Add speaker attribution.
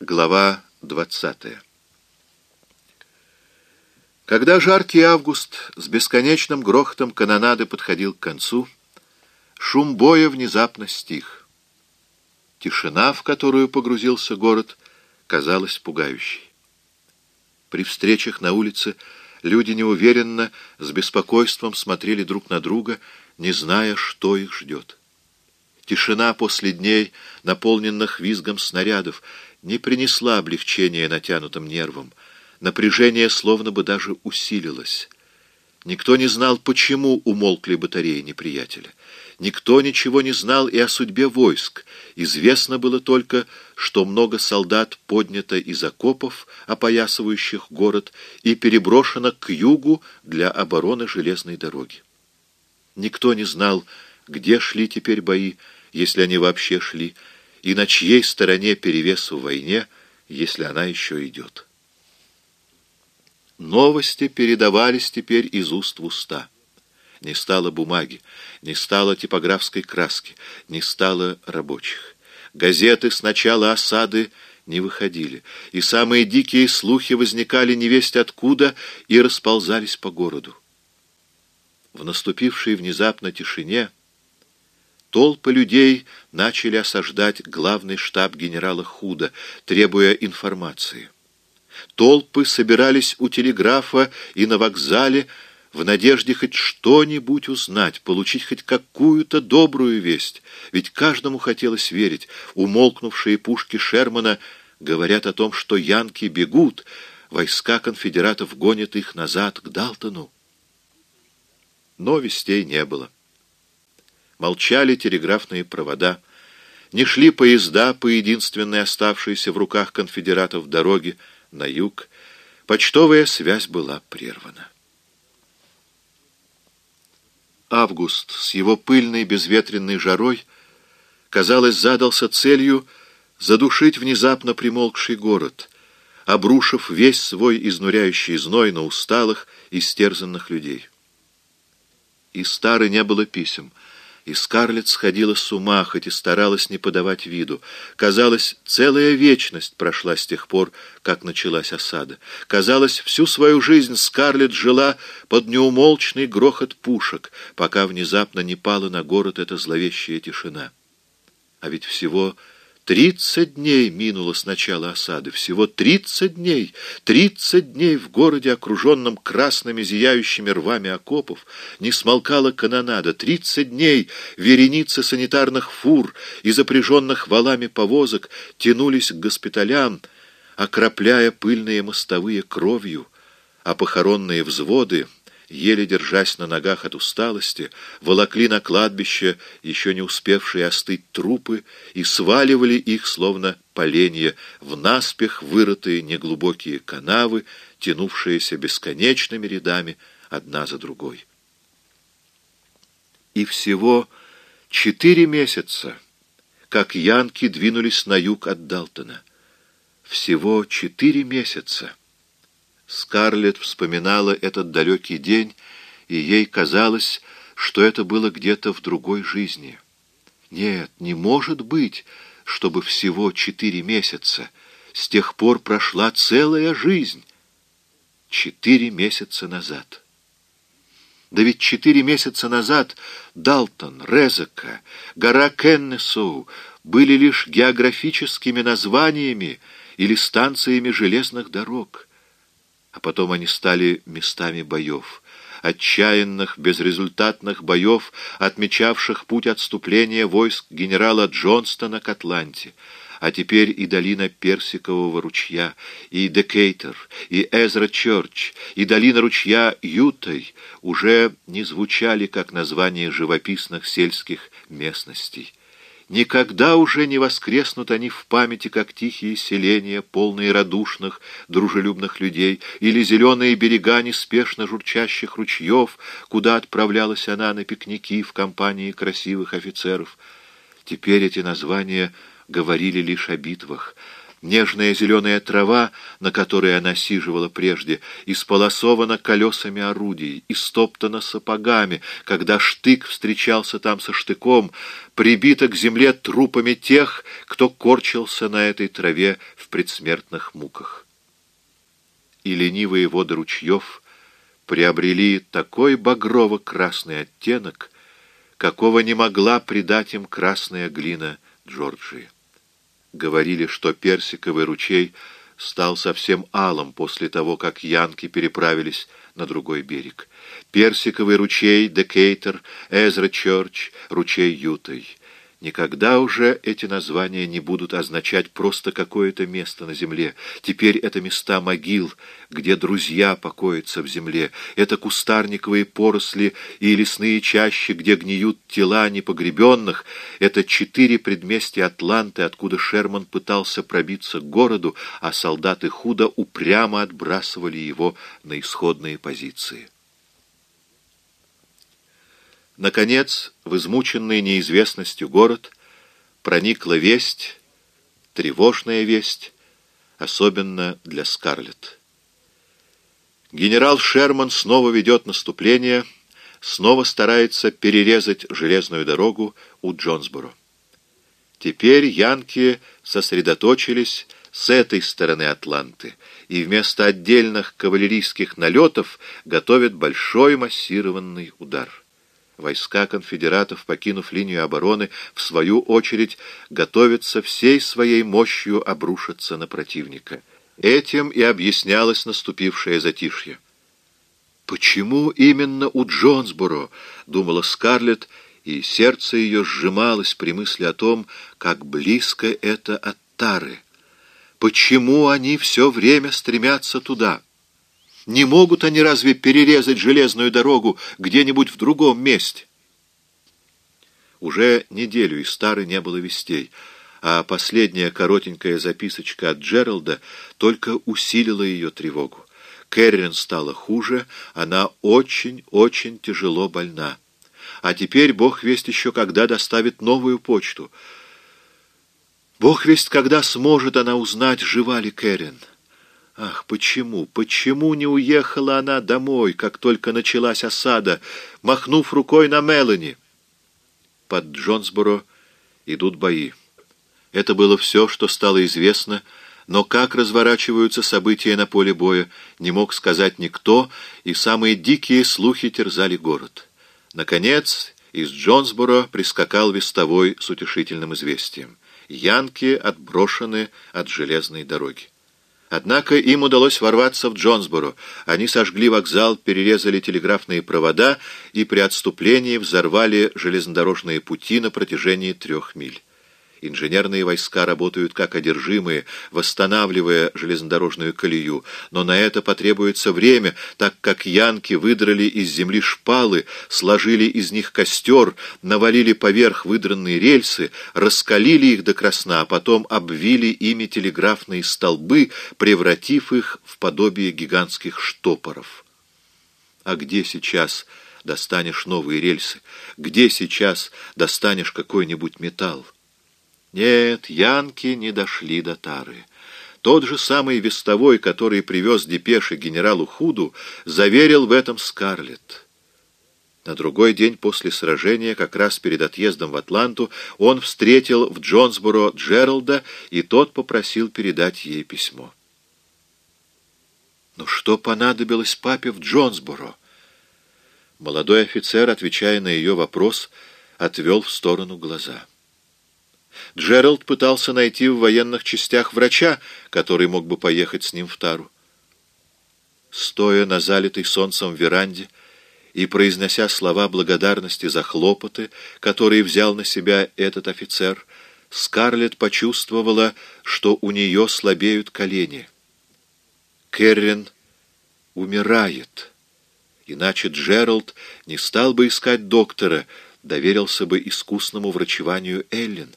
Speaker 1: Глава 20 Когда жаркий август с бесконечным грохотом канонады подходил к концу, шум боя внезапно стих. Тишина, в которую погрузился город, казалась пугающей. При встречах на улице люди неуверенно, с беспокойством смотрели друг на друга, не зная, что их ждет. Тишина после дней, наполненных визгом снарядов, не принесла облегчения натянутым нервам. Напряжение словно бы даже усилилось. Никто не знал, почему умолкли батареи неприятеля. Никто ничего не знал и о судьбе войск. Известно было только, что много солдат поднято из окопов, опоясывающих город, и переброшено к югу для обороны железной дороги. Никто не знал, где шли теперь бои, если они вообще шли, и на чьей стороне перевес в войне, если она еще идет. Новости передавались теперь из уст в уста. Не стало бумаги, не стало типографской краски, не стало рабочих. Газеты с начала осады не выходили, и самые дикие слухи возникали невесть откуда и расползались по городу. В наступившей внезапно тишине Толпы людей начали осаждать главный штаб генерала Худа, требуя информации. Толпы собирались у телеграфа и на вокзале в надежде хоть что-нибудь узнать, получить хоть какую-то добрую весть, ведь каждому хотелось верить. Умолкнувшие пушки Шермана говорят о том, что янки бегут, войска конфедератов гонят их назад к Далтону. Но вестей не было молчали телеграфные провода, не шли поезда по единственной оставшейся в руках конфедератов дороге на юг, почтовая связь была прервана. Август с его пыльной безветренной жарой, казалось, задался целью задушить внезапно примолкший город, обрушив весь свой изнуряющий зной на усталых, истерзанных людей. И старой не было писем — и Скарлетт сходила с ума, хоть и старалась не подавать виду. Казалось, целая вечность прошла с тех пор, как началась осада. Казалось, всю свою жизнь Скарлетт жила под неумолчный грохот пушек, пока внезапно не пала на город эта зловещая тишина. А ведь всего Тридцать дней минуло с начала осады, всего тридцать дней, тридцать дней в городе, окруженном красными зияющими рвами окопов, не смолкала канонада, тридцать дней вереницы санитарных фур и запряженных валами повозок тянулись к госпиталям, окропляя пыльные мостовые кровью, а похоронные взводы — еле держась на ногах от усталости, волокли на кладбище еще не успевшие остыть трупы и сваливали их, словно поленья, в наспех вырытые неглубокие канавы, тянувшиеся бесконечными рядами одна за другой. И всего четыре месяца, как янки двинулись на юг от Далтона. Всего четыре месяца. Скарлетт вспоминала этот далекий день, и ей казалось, что это было где-то в другой жизни. Нет, не может быть, чтобы всего четыре месяца. С тех пор прошла целая жизнь. Четыре месяца назад. Да ведь четыре месяца назад Далтон, Резека, гора Кеннесоу были лишь географическими названиями или станциями железных дорог а потом они стали местами боев, отчаянных, безрезультатных боев, отмечавших путь отступления войск генерала Джонстона к Атланте, а теперь и долина Персикового ручья, и Декейтер, и Эзра Чёрч, и долина ручья Ютой уже не звучали как названия живописных сельских местностей. Никогда уже не воскреснут они в памяти, как тихие селения, полные радушных, дружелюбных людей, или зеленые берега неспешно журчащих ручьев, куда отправлялась она на пикники в компании красивых офицеров. Теперь эти названия говорили лишь о битвах, Нежная зеленая трава, на которой она сиживала прежде, исполосована колесами орудий, истоптана сапогами, когда штык встречался там со штыком, прибита к земле трупами тех, кто корчился на этой траве в предсмертных муках. И ленивые воды ручьев приобрели такой багрово-красный оттенок, какого не могла придать им красная глина Джорджии. Говорили, что персиковый ручей стал совсем алым после того, как янки переправились на другой берег. Персиковый ручей, Декейтер, Эзра Чорч, ручей Ютой. Никогда уже эти названия не будут означать просто какое-то место на земле. Теперь это места могил, где друзья покоятся в земле. Это кустарниковые поросли и лесные чащи, где гниют тела непогребенных. Это четыре предместья Атланты, откуда Шерман пытался пробиться к городу, а солдаты худо упрямо отбрасывали его на исходные позиции. Наконец, в измученный неизвестностью город проникла весть, тревожная весть, особенно для Скарлетт. Генерал Шерман снова ведет наступление, снова старается перерезать железную дорогу у Джонсборо. Теперь янки сосредоточились с этой стороны Атланты, и вместо отдельных кавалерийских налетов готовят большой массированный удар. Войска конфедератов, покинув линию обороны, в свою очередь готовятся всей своей мощью обрушиться на противника. Этим и объяснялось наступившее затишье. «Почему именно у Джонсборо?» — думала Скарлетт, и сердце ее сжималось при мысли о том, как близко это от Тары. «Почему они все время стремятся туда?» Не могут они разве перерезать железную дорогу где-нибудь в другом месте? Уже неделю из Стары не было вестей, а последняя коротенькая записочка от Джералда только усилила ее тревогу. Кэррин стала хуже, она очень-очень тяжело больна. А теперь Бог весть еще когда доставит новую почту. Бог весть когда сможет она узнать, жива ли Кэррин. Ах, почему, почему не уехала она домой, как только началась осада, махнув рукой на Мелани? Под Джонсборо идут бои. Это было все, что стало известно, но как разворачиваются события на поле боя, не мог сказать никто, и самые дикие слухи терзали город. Наконец, из Джонсборо прискакал вестовой с утешительным известием. Янки отброшены от железной дороги. Однако им удалось ворваться в Джонсборо. Они сожгли вокзал, перерезали телеграфные провода и при отступлении взорвали железнодорожные пути на протяжении трех миль. Инженерные войска работают как одержимые, восстанавливая железнодорожную колею, но на это потребуется время, так как янки выдрали из земли шпалы, сложили из них костер, навалили поверх выдранные рельсы, раскалили их до красна, а потом обвили ими телеграфные столбы, превратив их в подобие гигантских штопоров. А где сейчас достанешь новые рельсы? Где сейчас достанешь какой-нибудь металл? Нет, янки не дошли до Тары. Тот же самый вестовой, который привез депеши генералу Худу, заверил в этом Скарлетт. На другой день после сражения, как раз перед отъездом в Атланту, он встретил в Джонсборо Джералда, и тот попросил передать ей письмо. «Ну что понадобилось папе в Джонсборо?» Молодой офицер, отвечая на ее вопрос, отвел в сторону глаза. Джеральд пытался найти в военных частях врача, который мог бы поехать с ним в Тару. Стоя на залитой солнцем веранде и произнося слова благодарности за хлопоты, которые взял на себя этот офицер, Скарлетт почувствовала, что у нее слабеют колени. Керрин умирает. Иначе Джеральд не стал бы искать доктора, доверился бы искусному врачеванию Эллен.